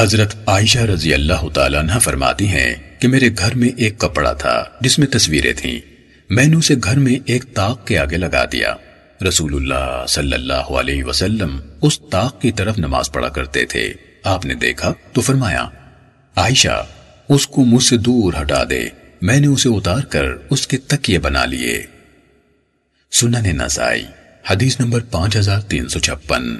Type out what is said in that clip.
حضرت عائشہ رضی اللہ تعالیٰ عنہ فرماتی ہیں کہ میرے گھر میں ایک کپڑا تھا جس میں تصویریں تھیں۔ میں نے اسے گھر میں ایک تاق کے آگے لگا دیا۔ رسول اللہ صلی اللہ علیہ وسلم اس تاق کی طرف نماز پڑھا کرتے تھے۔ آپ نے دیکھا تو فرمایا، عائشہ، اس کو مجھ سے دور ہٹا دے۔ میں نے اسے اتار کر اس کے تکیے بنا لیے۔ سنن نسائی، حدیث نمبر پانچ ہزار تین سو چھپن۔